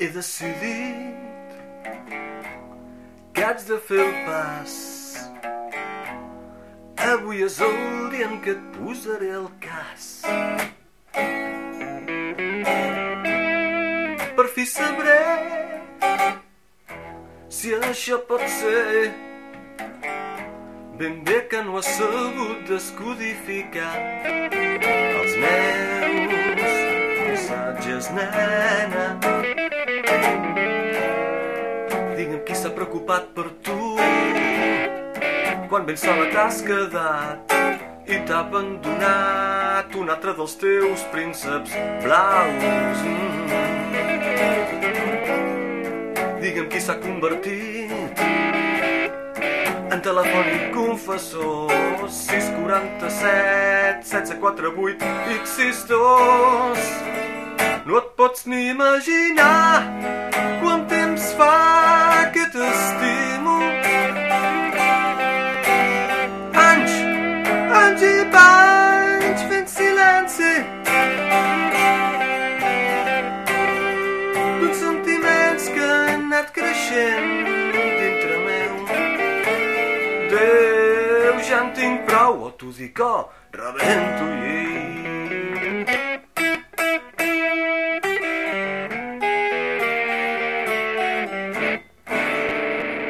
he decidit que haig de fer el pas. Avui és el dia en què et posaré el cas. Per fi sabré si això pot ser ben bé que no has sabut descodificar els meus missatges, nena. Preocupat per tu quan ben sola t'has quedat i t'ha abandonat un altre dels teus prínceps blaus. Mm. Digue'm qui s'ha convertit en telefònic confessor 647 1648 X62 No et pots ni imaginar quant temps fa anys i panys fent silenci D'uns sentiments que han anat creixent dintre meu Déu, ja en tinc prou, o t'ho dic, o rebento